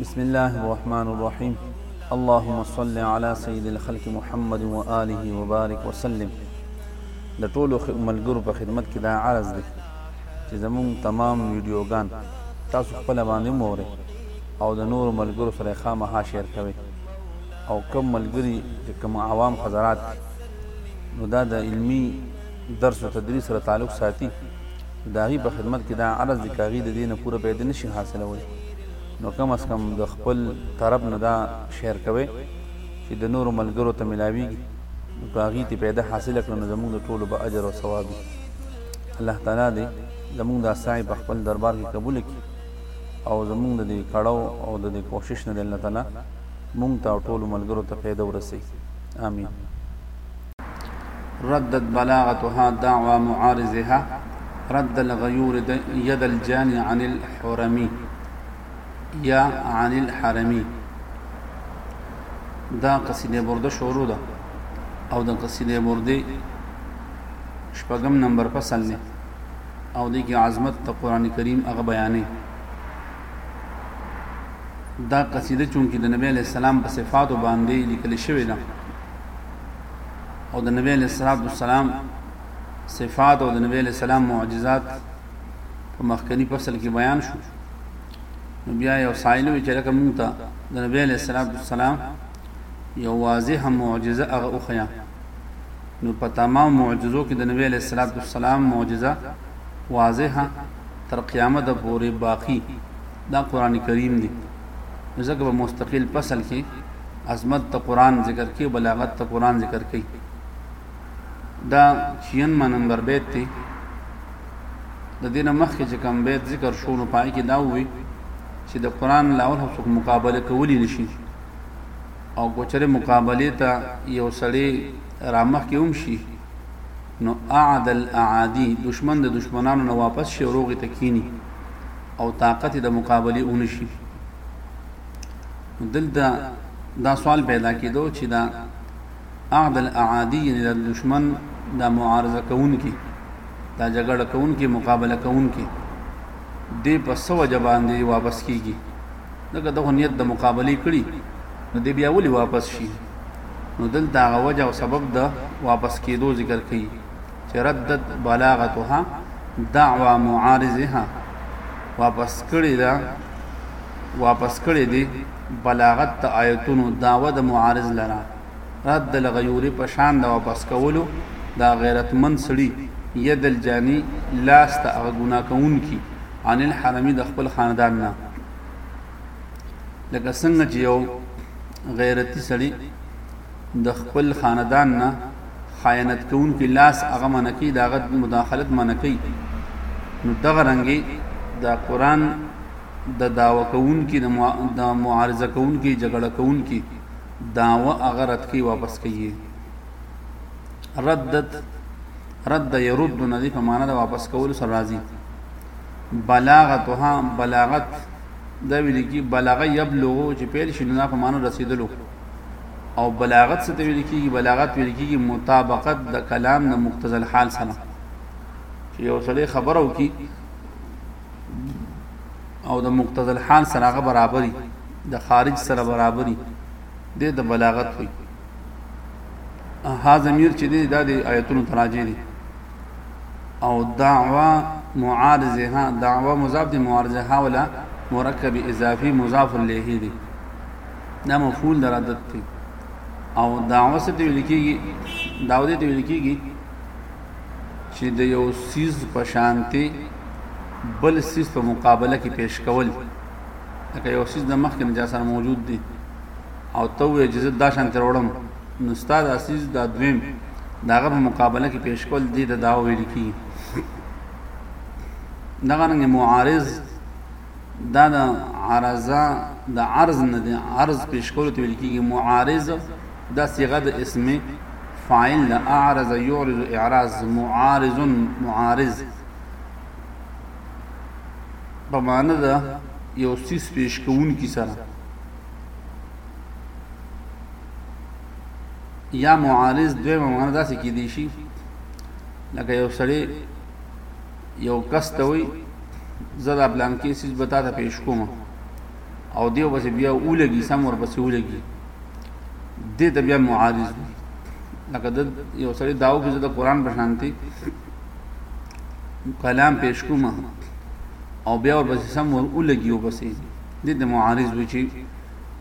بسم الله الرحمن الرحيم اللهم صل على سيد الخلق محمد وآله وبارك وسلم د ټولو ملګرو په خدمت کې دا عرض دی چې زموږ تمام ویډیوګان تاسو خپل باندې موري او د نور ملګرو سره خامخا شیر کوي او کم ملګری چې کم عوام حضرات نو دا د علمی درس او تدریس سره تعلق ساتي چې د هغوی په خدمت کې دا عرض دی که هغوی د دې نه پوره فائده نه شي حاصلولی نو کم از کم د خپل طرف نه دا شیر کوئ چې د نورو ملګرو ته ملاویږي نو که هغوی ترې فائده حاصله کړه نو زموږ د ټولو به اجر او ثواب وي الله تعالی دې زموږ دا سعی په خپل دربار کې قبول کړي او زمونږ د دې کړو او د دې کوشش نه د الله تعالی مونږ ته ټول ملګرو ته پیدا ورسي امين ردت بلاغتها دعوى معارضها رد الغيور يد الجاني عن الحرمي يا عن الحرمي دا قصیده برده شروع ده او دا قصیده برده شپږم نمبر فصل نه او د کی عظمت ته قران کریم هغه بیانې دا قصیده چونکی د نبی علی السلام په صفاتو باندې لیکل شوې ده او د نبی علیہ الصلوۃ والسلام صفات او د نبی علیہ السلام معجزات په مخکنی فصل کې بیان شو نو بیا یو سائل وی چې لکه مونږ ته د نبی علیہ الصلوۃ والسلام یو واضح معجزه هغه اوخیا نو په تمام معجزو کې د نبی علیہ الصلوۃ والسلام معجزه واضحه تر قیامت پورې باقی دا قران کریم دی نو ځکه په مستقل فصل کې عظمت ته قران ذکر کوي بلاغت ته قران ذکر کوي دا 96 نمبر بیت دی د دینه مخکې چې کوم بیت ذکر شو نو پای کې دا وی چې د قران لاول هڅو مقابله کولی نشي او ګوچره مقابله ته یو سړی رامخ کې هم شي نو اعد الاعادی دشمن د دشمنانو نه واپس شي روغ تکینی او طاقت د مقابله اون شي دلته دا سوال پیدا کیدو چې دا اعد الاعادی یعنی د دشمن د معارضه کوونکي دا جګړه کوونکي مقابله کوونکي د په سو جبان دی واپس کیږي دغه دغه نیت د مقابله کړي نو دی بیا ولي واپس شي نو دلته هغه وجه او سبب د واپس کیدو ذکر کړي چې ردت بلاغتها دعوا معارضها واپس کړی دا واپس کړی دی بلاغت ته آیتونو داوه د معارض لرا رد الغیور په شان دا واپس کولو دا غیرتمن سړي ید الجانی لاس ته هغه ګناه کوون کی عن الحرمی د خپل خاندان نه لکه څنګه چې یو غیرتی سړي د خپل خاندان نه خیانت کوونکي لاس هغه منع کوي د هغه مداخلت منع کوي نو دغه رنګې د قرآن د دعوه کوونکي د معارضه کوونکي جګړه کوونکي دعوه هغه رد کوي واپس کوي ردت رد يرد نه دی په معنا د واپس کولو سره راځي بلاغتها بلاغت دا ویل کی بلاغه یبلغو چې پیل شنو نه په معنا رسیدلو او بلاغت څه ویل کیږي بلاغت ویل کیږي مطابقت د کلام د مقتضل حال سره چې یو سړی خبره وکي او د مقتضل حال سره هغه برابرۍ د خارج سره برابرۍ د د بلاغت وي ها ضمیر چې دی دا د آیتونو تراجه دي او دعوا معارضه ها دعوا مضاف دي معارضه ها ولا مرکب اضافي مضاف الیه دي دا مفعول در عادت دی او دعوه څه ته ویل کېږي دعوه دې ته ویل کېږي چې د یو سیز په شانتي بل سیز په مقابله کې پیش کول لکه یو سیز د مخکې نه سره موجود دی او ته وې چې زه دا شان تر وړم نو ستاد اسیز دا دویم داغه په مقابله کې پیش کول دي د داو ویل کی دغه رنګ معارض دا د عرضه د عرض نه د عرض پیش کولو ته ویل کیږي معارض دا صيغه د اسم فاعل د اعرض يعرض اعراض معارض معارض په معنی دا یو سیس پیش کوون کی سره یا معارض دوی معنی دا څه کې دي شي لکه یو سړی یو کس ته وي زه دا پلان کې سیز به تا ته پیش کوم او دیو بس بیا ولګي سم ور بس ولګي دې ته بیا معارض وي لکه د یو سړی داو کې زه د قران په شانتي کلام پیش کوم او بیا ور بس سم ور ولګي او بس دې ته معارض وي چې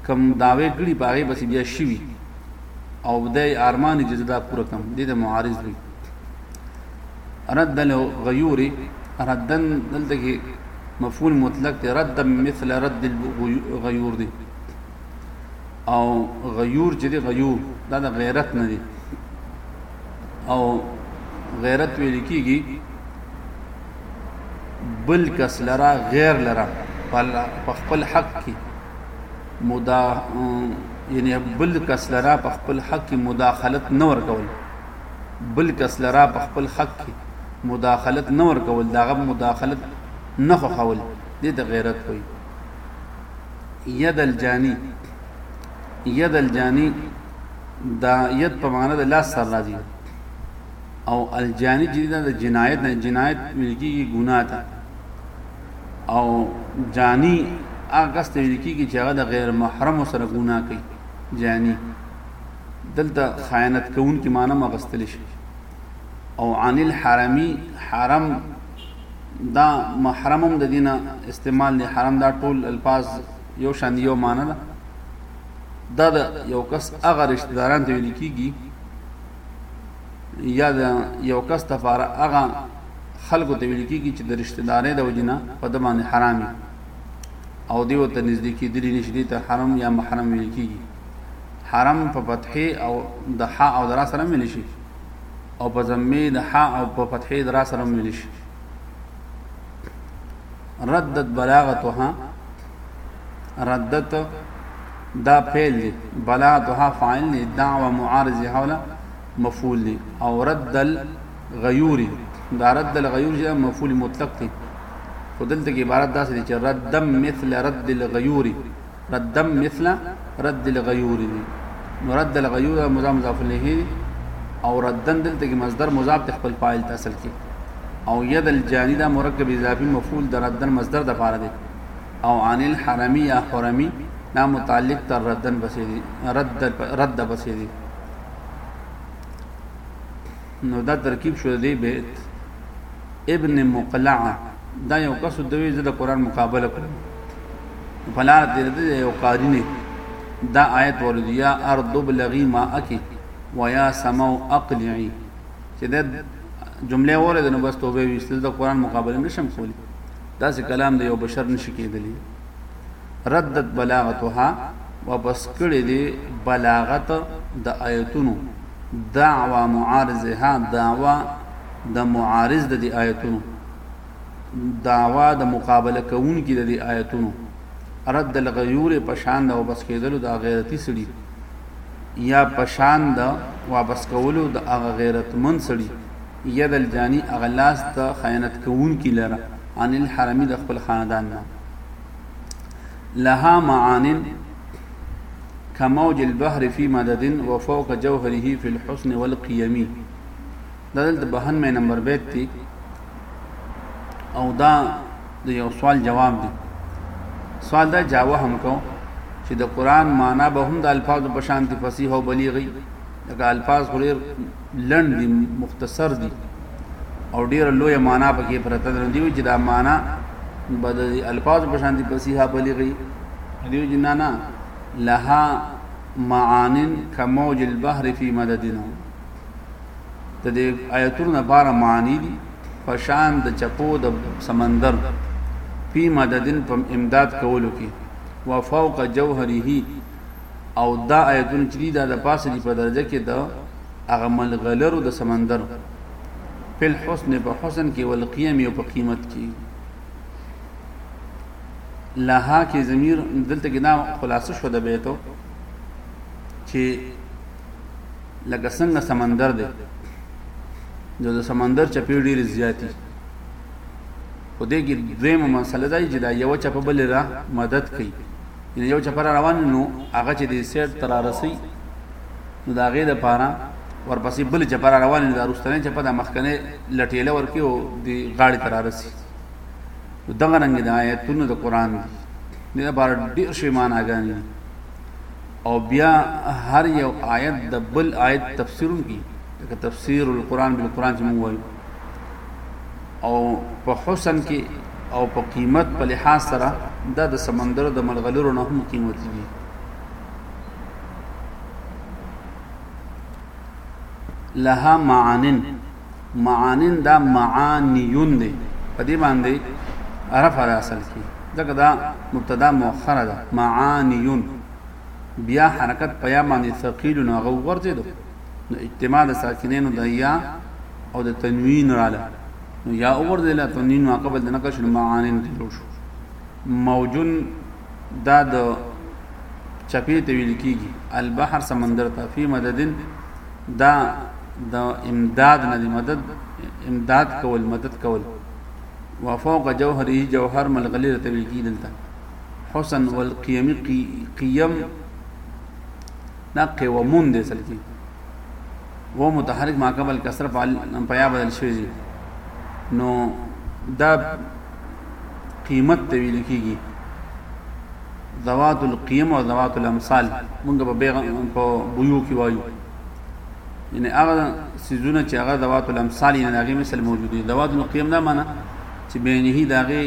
کم داوی کړي پاره بس بیا شي او د ارمان چې دا پوره کم دې ته معارض وي رد الغيور ردن دلته کې مفعول مطلق دی رد مثل رد الغيور دی او غيور چې دی غيور دا د غیرت نه دی او غیرت ویل کیږي بل کس لرا غیر لرا په خپل حق کې مدا یعنی بل کس لرا په خپل حق کې مداخلت نه ورکول بل کس لرا په خپل حق کې مداخلت نه ورکول داغه مداخلت نه خوښول دې ته غیرت وي ید الجانی ید الجانی دا ید په معنا د لاس سره راځي او الجانی چې دا د جنایت نه جنایت ملکی ګناه ده او جانی هغه ست ویل کیږي چې هغه د غیر محرم سره ګناه کوي جانی دلته خیانت کوونکي معنی هم اخیستلی شي او عن الحرمي حرم دا محرم هم د دینه استعمال دی حرم دا ټول الفاظ یو شان یو معنی ده دا د یو کس هغه رشتہ داران ته ویل کیږي یا د یو کس لپاره هغه خلکو ته ویل کیږي چې د رشتہ دارې د وجنه په د باندې حرامي او دیو ته نږدې کېدلی نشي ته حرم یا محرم ویل کیږي حرم په فتحې او د ح او درا سره مل شي او په ضمې د ح او په فتحې درا سره مل شي ردت بلاغتها ردت دا فعل دی بلاغتها فاعل دی دعوه معارض حوله مفعول دی او رد الغیور دا رد الغیور چې مفعول مطلق دی خو دلته کې عبارت داسې دی چې ردم مثل رد الغیور ردم مثل رد الغیور دی نو رد الغیور مضاف مضاف الیه دی او ردن دلته کې مصدر مضاف د خپل فاعل ته اصل کې او ید الجانی دا مرکب اضافي مفعول د ردن مصدر د پاره دی او عن الحرمی یا حرمی دا متعلق تر ردن بسې دی رد رد بسې دی نو دا ترکیب شو دی بیت ابن مقلعه دا یو کس دوی زه د قران مقابله کوم فلار دې دې یو قاری نه دا آیت ورد یا ارض بلغی ما اکی و یا سمو اقلعی چې دا جمله ورده نو بس توبه ویستل د قران مقابله نشم کولی دا څه کلام دی یو بشر نشی کېدلی ردت بلاغتها واپس کړی دی بلاغت د آیتونو دعوا معارضها دعوا د معارض د دی آیتونو دعوا د مقابله کوونکي د دی آیتونو رد الغیور پشان د واپس کېدلو د غیرتی سړي یا پشان د واپس کولو د هغه غیرتمن سړي ید الجانی اغلاس ته خیانت کوونکي لره ان الحرمی د خپل خاندان نه لها معان كموج البحر في مدد وفوق جوهره في الحسن والقيم دا دلته بهن مې نمبر بیت دی او دا د یو سوال جواب دی سوال دا جاوه هم کو چې د قران معنا به هم د الفاظ په شان دی فصیح او بلیغي دا الفاظ خوري لنډ دي، مختصر دي او ډېره لویه مانا پکې پرته ده، نو دې وایي چې دا مانا به د الفاظو په شان دي فصیحه بلیغه وي، نو دې وایي چې نه نه لها معان کموج البحر فی مددنا د دې آیتونو لپاره معنی دي په شان د چپو د سمندر فی مددن په امداد کولو کې وفوق جوهره او دا آیتونه چې دي دا د پاسه دي په درجه کې د هغه ملغلرو د سمندر په حسن په حسن کې ول قیام او په قیمت کې لها کې ضمیر دلته کې دا خلاصه شو د بیتو چې لکه څنګه سمندر دی نو د سمندر چپې ډېرې زیاتې خو دې کې دویمه مسله دا چې دا یو چپه بل را مدد کوي یعنی یو چپر روان نو هغه چې دی سیټ تر رسی نو دا غې د پاره ورپسې بل چپر روان نو دا رستنه چپر د مخکنه لټیله ورکی او دی غاړي تر رسی نو دغه رنګ د آیتونو د قران دی د بار ډیر شی معنا غني او بیا هر یو آیت د بل آیت تفسیرون کی لکه تفسیر القرآن بالقرآن چې موږ وایو او په حسن کې او په قیمت په لحاظ سره دا د سمندر د ملغلرو نه هم قیمتي دي لها معانن معانن دا معانیون دی په دې باندې عرف اصل کې دغه دا مبتدا مؤخره ده معانیون بیا حرکت په یا باندې ثقیل نو هغه وغورځېدو نو اجتماع د ساکنینو د یا او د تنوین رااله نو یا وغورځېدله تنوین نو قبل د نقش معانین ته جوړ شو موجن دا د چپی ته ویل کیږي البحر سمندر ته فی مددن دا د امداد نه مدد امداد کول مدد کول وفوق جوهری جوهر ملغلره ته ویل کیدل حسن والقيم قيم دا قومون دي اصل کې و متحرک ما قبل کسر پیا بدل شوی دی نو دا قیمت ته ویل کیږي ذوات القیم او ذوات الامثال موږ په بیغ په بویو کې وایو یعنی هغه سيزونه چې هغه ذوات الامثال یعنی هغه مثل موجود دي ذوات القیم دا معنی چې بینه داغه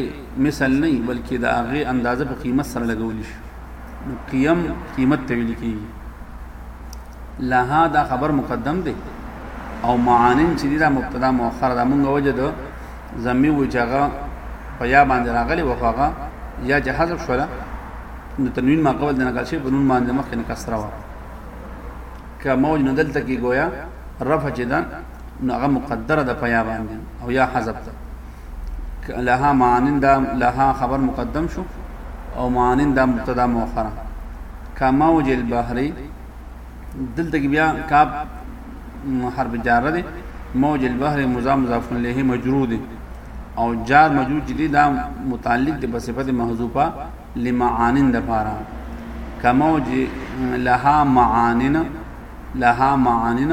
مثل نه بلکې د هغه اندازه په قیمت سره لګول شي نو قیم قیمت ته ویل کیږي لها دا خبر مقدم دی او معانن چې دا مبتدا مؤخر دا مونږ وجه ده زمي و چې هغه په یا باندې راغلی و هغه یا چې حذف شوله نو تنوین ما قبل نه کړ شي په نون باندې مخکې نه کسره و که موج نه دلته کې گویا رفع چې ده نو هغه مقدره ده په یا باندې او یا حذف ده لها معانن دا لها خبر مقدم شو او معانن دا مبتدا مؤخره کما وجه البحر دلته کې بیا کاب حرف جار دی موج البحر مضاف مضاف الیه مجرور دی او جار مجرور چې دا متعلق دی په صفت محذوفه لمعانن د پاره کموج لها معانن لها معانن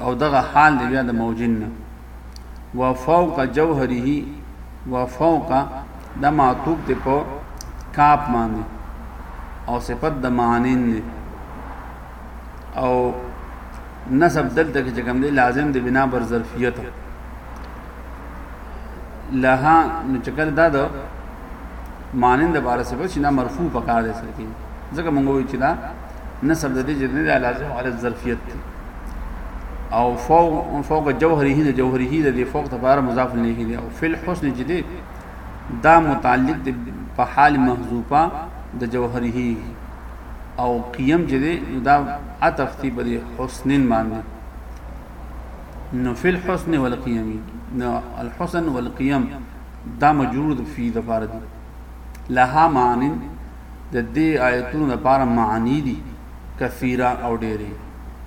او دغه حال دی بیا د موجن نه وفوق جوهره وفوق د معطوب ته په کاپ باندې او صفت د معنین دی او نسب دلته کې کوم دی لازم دی بنا بر ظرفیت لها نو چکر دا د معنین د بار صفت چې نه مرفوع پکار دی سره کې ځکه مونږ وی چې دا نصب د دې جملې د لازم علی ظرفیت دی او فوق فوق جوهره د جوهره د دې فوق لپاره مضاف الیه دی او فل حسن جدي دا متعلق دی په حال محذوفه د جوهره او قیم جدي دا عطف دی په حسن باندې نو فی الحسن والقیام نو الحسن والقیام دا مجرور فی د فارد لها معنی د دې آیتونو لپاره معنی دي، کثیره او ډېرې،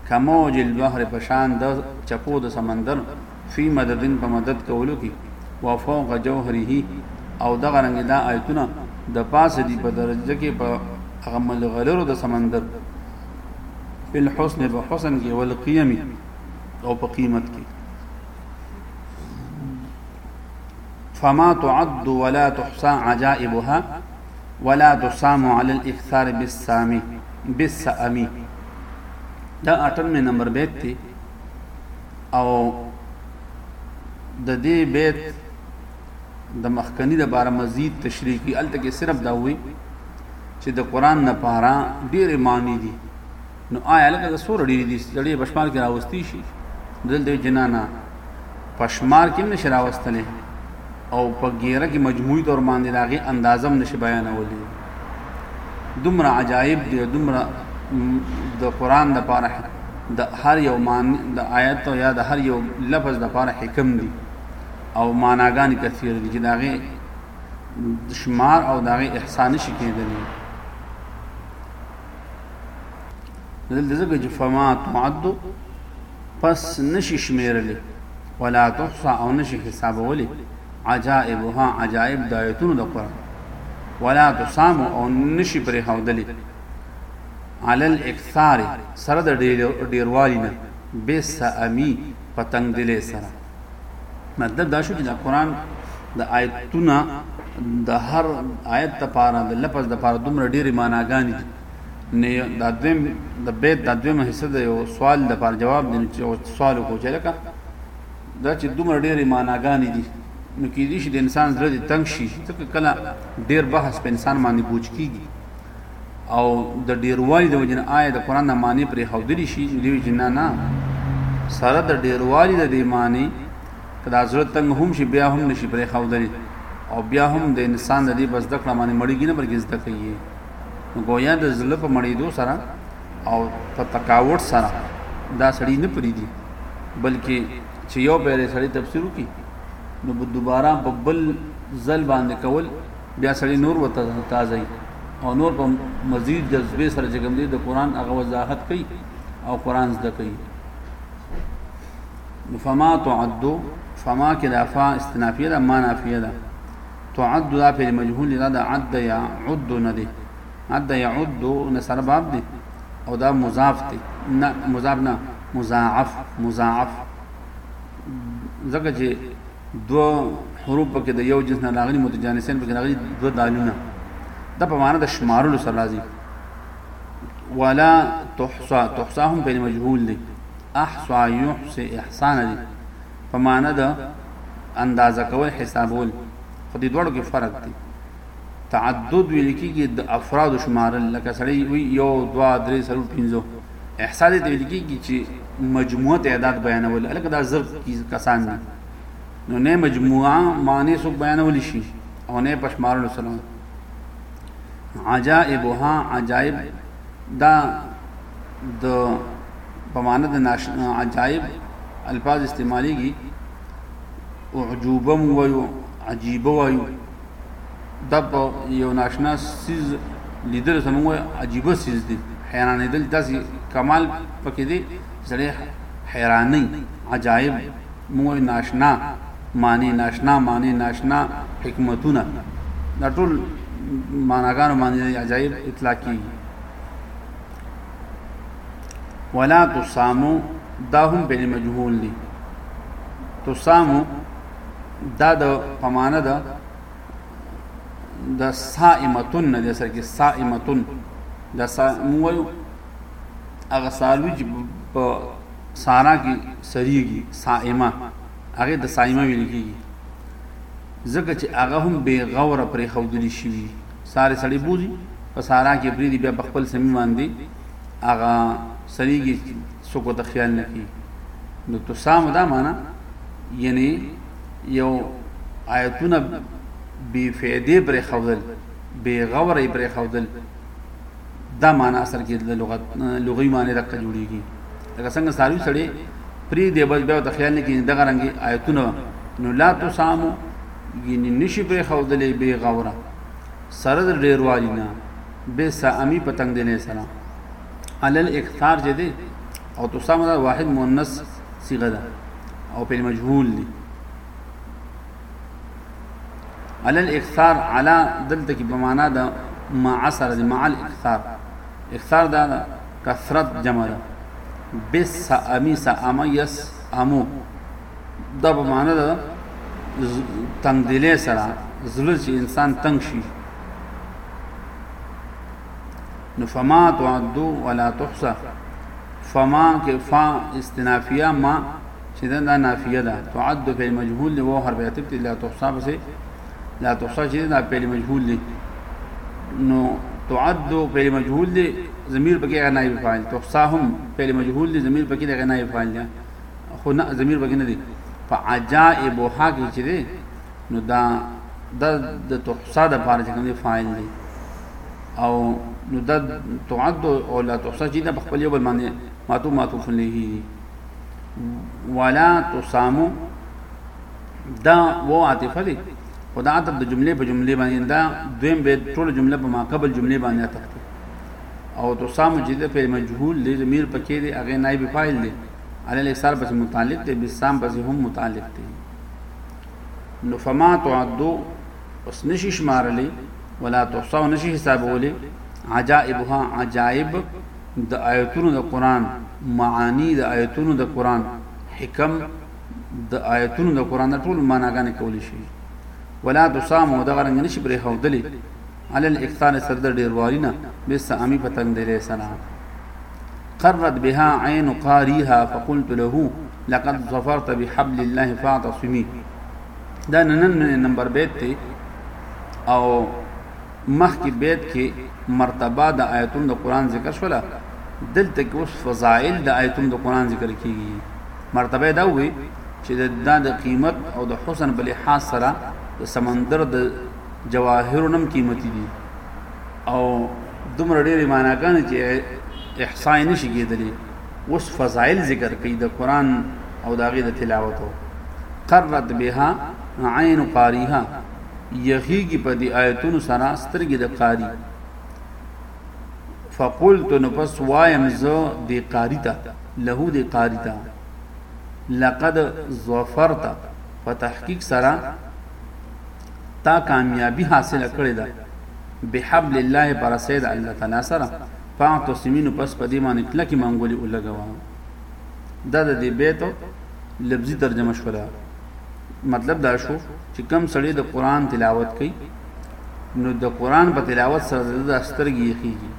کموج البحر په شان د چپو د سمندر، فی مدد په مدد کولو کې، وفوق جوهره او دغه رنګ دا آیتونه د پاسه دي په درجه کې په هغه ملغلرو د سمندر په الحسن په حسن کې ول قیمي او په قیمت کې فما تعد ولا تحصى عجائبها ولا تصام علی الاکثار بالسام بالسام دا 98 نمبر بیت دی او د دې بیت د مخکنی د بار مزید تشریح کی الته کې صرف دا وی چې د قران نه پاره ډېر معنی دي نو آیا لکه د سور ډیر دي سړي په شمار کې راوستي شي دلته جنانا په شمار کې نشه راوستلې او په ګیره کې مجموعي تور باندې راغي اندازم نشه بیانولې دومره عجایب دی دومره د قران د پاره د هر یو مان د آیت او یا د هر یو لفظ د پاره حکم دی او معناګان کثیر دي چې داغه شمار او داغه احسان شي کېدلی دلته ځکه چې فما تعد پس نشي شمیرلې ولا تحصى او نشي حسابولې عجائبها عجائب د آیتونو د قرآن ولا تسام او نشي پرې هودلې علی الاکثار سره د ډیروالي نه بس امی پتنګ دلې سره مطلب دا شو چې دا قران د آیتونه د هر آیت لپاره د لفظ لپاره دومره ډېری معناګانې دي نه د دویم د بیت د دویم حصہ د یو سوال لپاره جواب دی چې او سوال کو چې لکه دا چې دومره ډېری معناګانې دي نو کې دي چې د انسان زړه دې تنگ شي ځکه کله ډېر بحث په انسان باندې بوج کیږي او د ډیروالي د وجنه آیا د قران د معنی پرې خودلی شي نو دی جنا نه سره د ډیروالي د دې معنی کدا زړه تنگ هم شي بیا هم نشي پرې خودلی او بیا هم د انسان د دې بس د کړه معنی مړیږي نه بلکې زده کوي نو گویا د زړه په مړیدو سره او په تکاوت سره دا سړی نه پرې دي بلکې چې یو پیری سړی تفسیر وکړي نو دوباره په بل ځل باندې کول بیا سړی نور وته تازه او نور په مزید جذبه سره چې کوم دی د قران هغه وضاحت کوي او قران زده کوي فما تعد فما کې د افا استنافیه ده ما نافیه ده تعد دا په مجهول نه ده عد یا عد نه ده عد یا عد نه سره باب ده او دا مضاف ده نه مضاف نه مضاعف مضاعف ځکه چې دو حروف پکې د یو جنس نه راغلي متجانسین پکې راغلي دو دالونه د په معنا د شمارلو سره راځي ولا تحصى تحصى هم په مجهول دي احصى يحصي احسان دي په معنا د اندازه کول حسابول خو دې دوړو کې فرق دي تعدد ویل کېږي د افراد شمارل لکه سړی وي یو دوا درې سلو پنځو احصاء دې ویل کیږي چې مجموعه تعداد بیانول الکه دا زر کسان دي نو نه مجموعه معنی سو بیانول شي او نه پښمارلو سره عجائبها عجائب دا د په معنی د عجائب الفاظ استعماليږي او عجوبه مو وایو عجيبه وایو دا په یو ناشنا سیز لیدل زموږ عجیب سیز دی حیرانېدل داسې کمال پکې دی زړه حیراني عجایب موږ ناشنا معنی ناشنا معنی ناشنا حکمتونه دا ټول معناګانو باندې عجایب اطلاق کی ولا تسامو دا هم بل مجهول دي تسامو دا د پمانه ده د صائمتن نه دی سره کې صائمتن د صائم وایو هغه سالو چې په سارا کې سریږي صائمه هغه د صائمه ویل کیږي ځکه چې هغه هم بے غوره پرې خودل شي ساري سړی بوزي په سارا کې پرې دی بیا په خپل سمي باندې هغه سریږي څوک ته خیال نه کوي نو تو سام دا معنا یعنی یو آیتونه بی فیدې پر خودل بی غور پر خودل دا معنا اثر کې د لغت لغوي معنی دغه جوړیږي لکه څنګه ساروی سړی پری دی بس بیا د خیال نه کې دغه رنګي آیتونه نو لا تسامو یعنی نشي پر خودلې بی غوره سره د ډیروالي نه بے سامی پتنگ دینے سلام علل اکثار جدی او تسامو دا واحد مونس صيغه ده او په مجهول دي على الاكثار على دلته کې په معنا ده مع سر دي مع الاكثار اكثار ده کثرت جمع ده بس امي سام يس امو دا په معنا ده تنگ دلې سره زړه چې انسان تنگ شي نو فما تعدو ولا تحصى فما کې فا استنافیه ما چې دا نافیه ده تعد فعل مجهول دی وو حرف عطف لا تحصى بس لا تحصى چې دا فعل مجهول دی نو تعد فعل مجهول دی ضمیر پکې غنا یې فاعل تحصى هم فعل مجهول دی ضمیر پکې غنا یې فاعل دی خو نه ضمیر پکې نه دی فعجائبها کې چې نو دا د د تحصا د پاره چې کوم فاعل دی او نو د تعد او لا تحصا چې د خپل یو بل باندې ماتو ماتو فلیه ولا تسامو دا و عاطفه دی خدا عطف د جملې په جملې باندې دا دویم به ټول جمله په ما قبل جملې باندې عطف او تسامو چې د فعل مجهول دی ضمیر پکې دی هغه نائب فاعل دی علی الاکثار پس متعلق دی بسام پس هم متعلق دی نو فما تعدو پس نشي شمارلي ولا تحصوا نشي حسابولي عجائبها عجائب د آیتونو د قران معانی د آیتونو د قران حکم د آیتونو د قران ټول معناګانې کولې شي ولا تسام او دغه رنګ نشي پرې هودلې علل اکثار سر د ډیروالینا بس امی پتنګ دې سلام قرت بها عين قاريها فقلت له لقد ظفرت بحبل الله فاعتصمي دا نن نمبر بیت ته او مخکې بیت کې مرتبه د آیتونو د قران ذکر شولا دلته کې اوس فضائل د آیتونو د قران ذکر کیږي مرتبه دا وي چې دا د قیمت او د حسن بل حاصله د سمندر د جواهرونم قیمتي دي او دومره ډېرې معناګانې چې احصاء نشي کېدلې اوس فضایل ذکر کوي د قران او د هغې د تلاوتو قرت بها عین قاریها یخیږي په دې آیتونو سره سترګې د قاری فقلت نو پس وایم زه د قاری ته له د قاری ته لقد ظفرت په تحقیق سره تا کامیابی حاصله کړی ده بحبل الله په رسۍ د الله تعالی سره فاعتصمي نو پس په دې باندې کلکې منګولې ولګوه دا د دې بیت لفظي ترجمه شوله مطلب دا شو چې کم سړی د قران تلاوت کوي نو د قران په تلاوت سره د سترګې یخیږي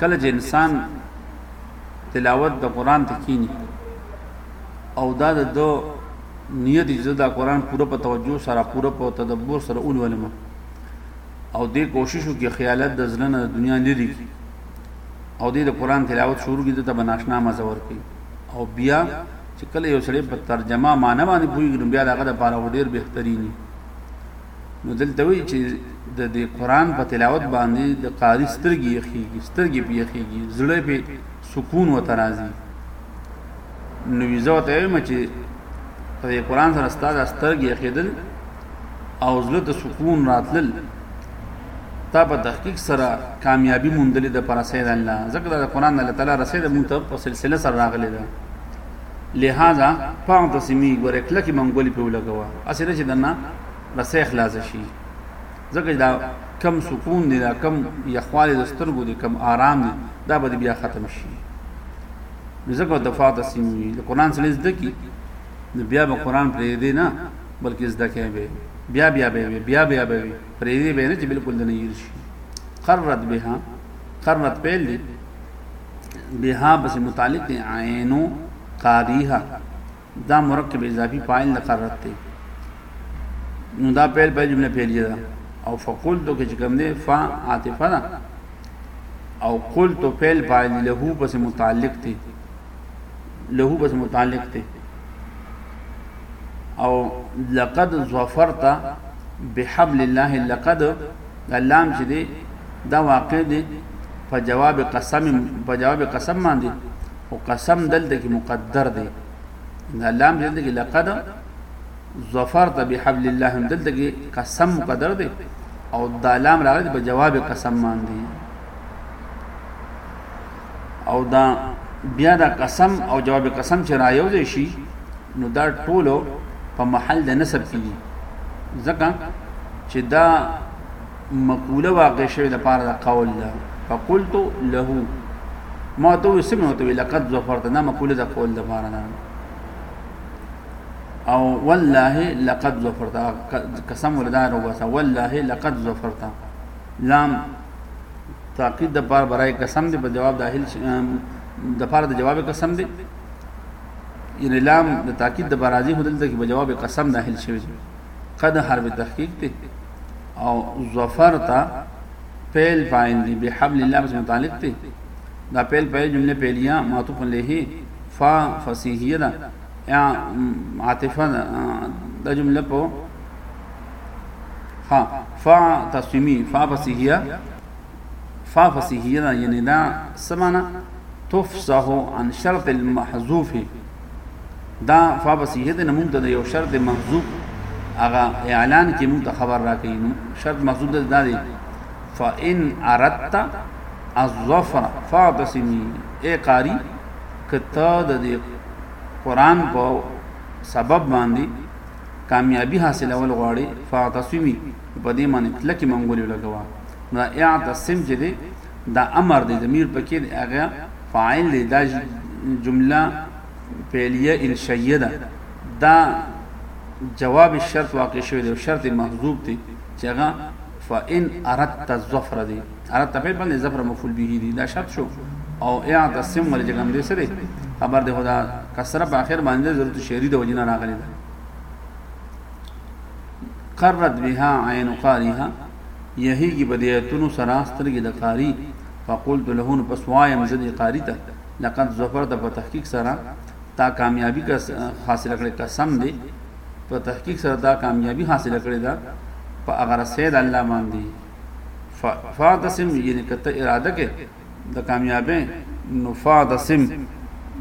کله چې انسان تلاوت د قران ته کینی او دا د دو نیت دی چې زه دا قرآن پوره په توجه سره پوره په تدبر سره ولولم او دې کوشش وکړي خیالات د زړه نه د دنیا لري او دې د قرآن تلاوت شروع کړي د تبناشنا مزه ورکړي او بیا چې کله یو سړی په ترجمه معنی باندې پوهیږي نو بیا دغه د پاره ډیر بهترینی نو دلته وی چې د دې قران په تلاوت باندې د قاری سترګې یخیږي سترګې پیخیږي زړه په سکون و ترازی نو ویزه ته وایم چې په قرآن سره ستاسو سترګې خېدل او زړه ته سکون راتلل تا په تحقیق سره کامیابی موندلې د پرسه د الله ذکر د قرآن الله تعالی رسید مونږ ته په سلسله سره راغلی ده لہذا پاو ته سیمی ګوره کله کې مونږ ګولې په لګوا اسره چې دنا رسې خلاص شي ځکه دا کم سکون دی دا کم یخواله د سترګو دی کم آرام دی دا به بیا ختم شي ځکه د فاعل تسلیم وي د قران سره زده کی نو بیا به قران پرې دی نه بلکې زده کې به بیا بیا به بیا بیا به پرې دی به نه چې بالکل د نه یل شي قرت بها قرت پیل دی بها بس متعلق دی عینو قاریها دا مرکب اضافي فاعل د قرت دی نو دا پیل په جمله پیلیه ده او فقول تو کې کوم دی فا عاطفه ده او قول تو پیل فاعل له پس متعلق دی له پس متعلق دی او لقد ظفرت بحبل الله لقد لام چې دی دا واقع دی په جواب قسم په جواب قسم باندې خو قسم دلته کې مقدر دی دا لام دلته کې لقد ظفرت بحبل الله هم دلته کې قسم مقدر دی او دا لام راغلی په جواب قسم باندې او دا بیا دا قسم او جواب قسم چې را یو دی شي نو دا ټولو په محل د نسب کې دي ځکه چې دا مقوله واقع شوی د پاره د قول ده فقلت له ما تو سمه تو لقد ظفرت نه مقوله د قول د پاره ده او والله لقد ظفرت قسم ولدار وسا والله لقد ظفرت لام تاکید د پاره برای قسم دی په جواب داخل د پاره د جواب قسم دی یعنی لام د تاکید د برازي هدل د جواب قسم داخل شوی قد حرف تحقیق ته او ظفر ته فعل فاعل دی بحبل الله بس متعلق دی دا فعل فاعل جمله فعلیه معطوف له فا فصیحیه ده یا عاطفه د جمله په ها فا تسمی فا فصیحیه فا فصیحیه ده یعنی دا څه معنا تفصح عن شرط المحذوف دا فا فصیحیه ده موږ ته یو شرط محذوف هغه اعلان کې موږ ته خبر راکړي شرط محذوف ده دا دی فان اردت الظفر فاعتصمي اے قاری کته د دې قران په سبب باندې کامیابی حاصلول غواړي فاعتصمي په دې باندې کلک منګولې لګوا دا اعتصم چې دی دا امر دی ضمیر پکې دی هغه فاعل دی دا جمله فعلیه انشئیه ده دا جواب شرط واقع شوی دی شرط محذوب دی چې هغه فإن أردت الظفر دی أردت فعل باندې ظفر مفعول به دی دا شرط شو او اعتصم ولې چې کوم دی سره خبر دی خدا کسره په اخر باندې ضرورت شعری د وجنه راغلی ده قرت بها عین قاریها يهيږي په دې آيتونو سره سترګې د قاري فقلت له نو پس وایم زه دې قاري ته لقد ظفرت په تحقیق سره تا کامیابی کا حاصل کړې قسم دې په تحقیق سره تا کامیابی حاصل کړې دا په هغه رسید الله باندې فاتسم یعنی کته اراده کې د کامیابې نفاد سم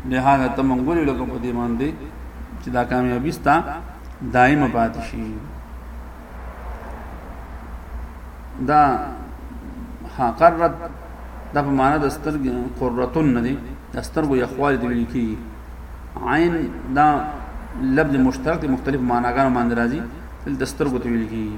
لهدا ته مونږ ولې لکه په دې باندې چې دا کامیابی ستا دایمه پاتې شي دا حقرت د په معنا د سترګې قرتون نه دي د سترګو یخوالي دی ویل کیږي عین دا لفظ مشترک دی مختلف معناګانو باندې راځي دلته سترګو ته ویل کیږي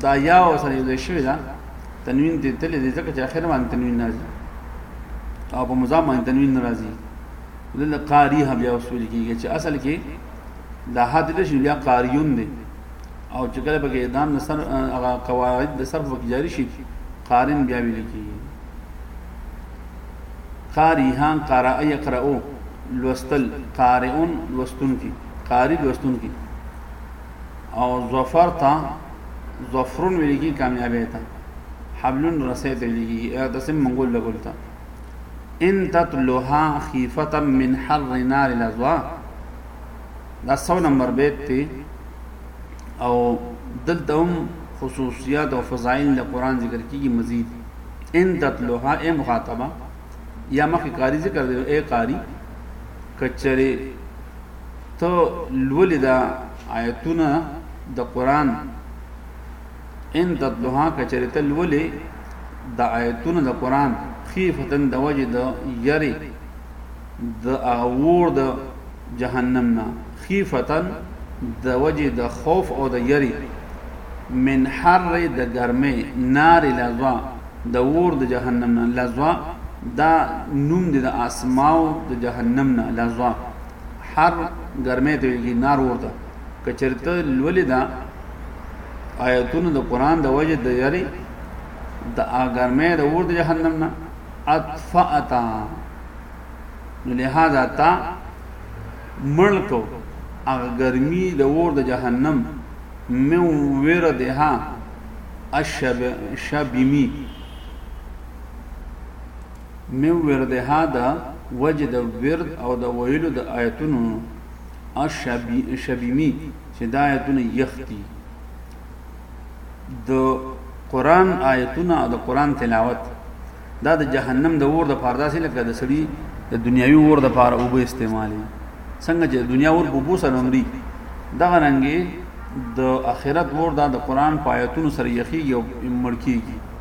دا یا او سره یو ځای شوی دا تنوین دې تلې دې ځکه چې اخر باندې تنوین راځي او په مضاف باندې تنوین راځي دلته قاری هم بیا وسول کیږي چې اصل کې دا حد دې شي بیا قاریون دې او چې کله به اعدام د سر هغه قواعد د صرف وکړي جاری شي قارن بیا ویل کیږي قاری هان قرأ یقرأو لوستل قارئون لوستون کی قاری لوستون کی او ظفر ته ظفرون ویل کېږي کامیابۍ ته حبلون رسۍ ته ویل کېږي هغه داسې منګول لګول ته ان تطلها خیفه من حر نار الازوا دا سو نمبر بیت دی او دلته هم خصوصیات او فضائل د قران ذکر کیږي مزید ان تطلها ای مخاطبه یا مخکې قاری ذکر دی ای قاری کچره ته لولې دا آیتونه د قران ان تطلوها کچره ته لولې د آیتونه د قران خیفتن د وجه د یری د اور د جهنم نه خیفتن د وجه د خوف او د یری من حر د ګرمه نار لزوا د اور د جهنم نه لزوا دا نوم د اسماو د جهنم نه لزوا حر ګرمه ته ویلګي نار ورته کچرته لولې دا آیتونه د قران د وجه د یری د ګرمه د ور د جهنم نه اطفاتا نو لہذا تا مړ کو هغه ګرمي د ور د جهنم مې ویره ده اشب شبمی من وردها د وجې د ورد او د ویلو د آیتونو الشبیمی چې دا آیتونه یخ دي د قران آیتونه او د قران تلاوت دا د جهنم د اور د پاره داسې لکه د سړي د دنیوي اور د پاره اوبه استعمالي څنګه چې دنیا اور بوبو سره مري دغه رنګي د آخرت اور دا د قران پایتونو سره یخي یو مړکیږي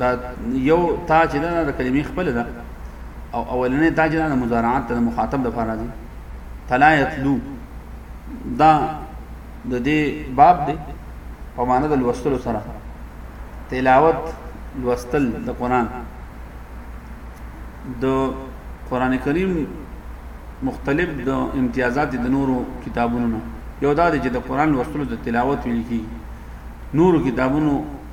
دا یو تا چې دا د کلمې خپل ده او اولنې تا چې دا د مضارعات د مخاطب د فار راځي تلا یتلو دا د دې باب دی په معنا د لوستلو سره تلاوت لوستل د قران د قران کریم مختلف د امتیازات د نورو کتابونو یو دا چې د قران لوستلو د تلاوت ویل کی نورو کتابونو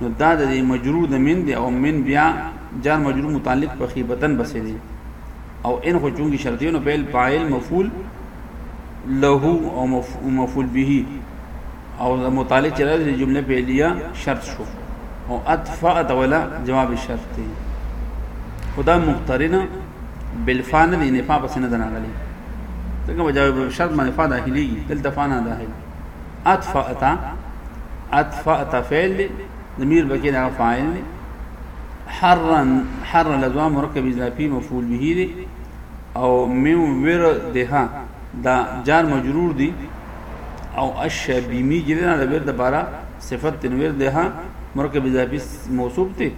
نو دا د مجرور د من دی او من بیا جار مجرور متعلق په خیبتن بسې دی او ان خو چونګي شرطي نو فعل فاعل مفعول له او مفعول به او متعلق چې د جمله فعلیه شرط شو او ادفع ولا جواب شرط دی خدا مقترنه بالفعل نه نفاق سن نه دنه غلي څنګه جواب شرط باندې فا داخلي دلته فانا داخلي اطفأت اطفأت فعل ضمیر بکې دا فاعل دی حرا حر لزوا مرکب اضافي مفعول به دی او من ور دها دا جار مجرور دی او الشبیمی جلنا د ور د بارا صفت تنویر دها مرکب اضافي موصوف دی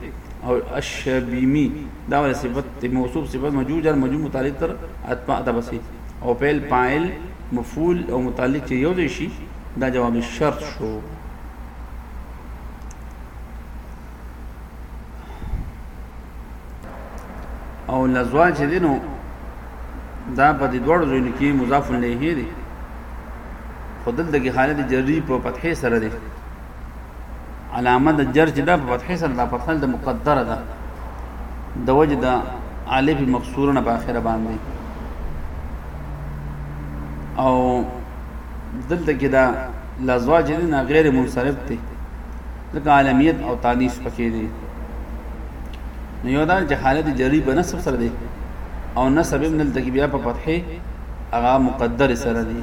او الشبیمی دا صفت موصوف صفت مجرور جار مجرور متعلق تر اتباع د بسیط او پیل پایل مفعول او متعلق چې یو ځای شي دا جواب شرط شو او لزوا چې دینو دا په دې دوړو ځینو کې مضاف الیه دی خدل دغه حالت جری په فتحې سره دی علامه د جر چې دا په فتح سره دا فتح د مقدره ده د وجه د الف مکسور نه په اخره باندې او دلته کې دا لزواج نه غیر منصرف دي ځکه عالمیت او تانیث پکې دي نو یو دا چې حالت جری په نسب سره دي او نسب ابن التکبیا په فتحه هغه مقدر سره دي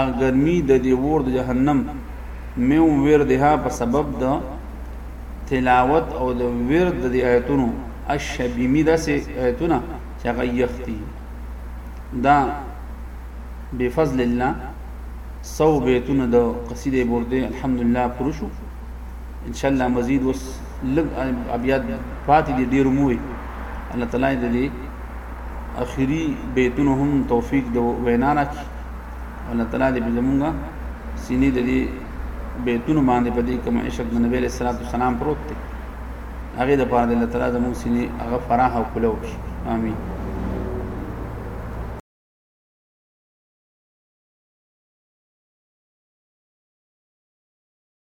اغ ګرمی د دی ور د جهنم میو ور دها په سبب د تلاوت او د ور د دی آیتونو الشبیمی داسې آیتونه چې هغه یختی دا بفضل الله سو بیتونه د قصیده برده الحمدلله پرشو ان شاء الله مزید اوس لږ ابیات پاتې دي ډیر مو وي الله تعالی دې دې اخیری بیتونه هم توفیق د وینا راکړي الله تعالی دې زمونږه سینې دې بیتونه باندې په دې کوم عشق د نبی صلی الله علیه وسلم پروت دی هغه د پاره د الله تعالی زمونږ سینې هغه فراه او کلو شي امين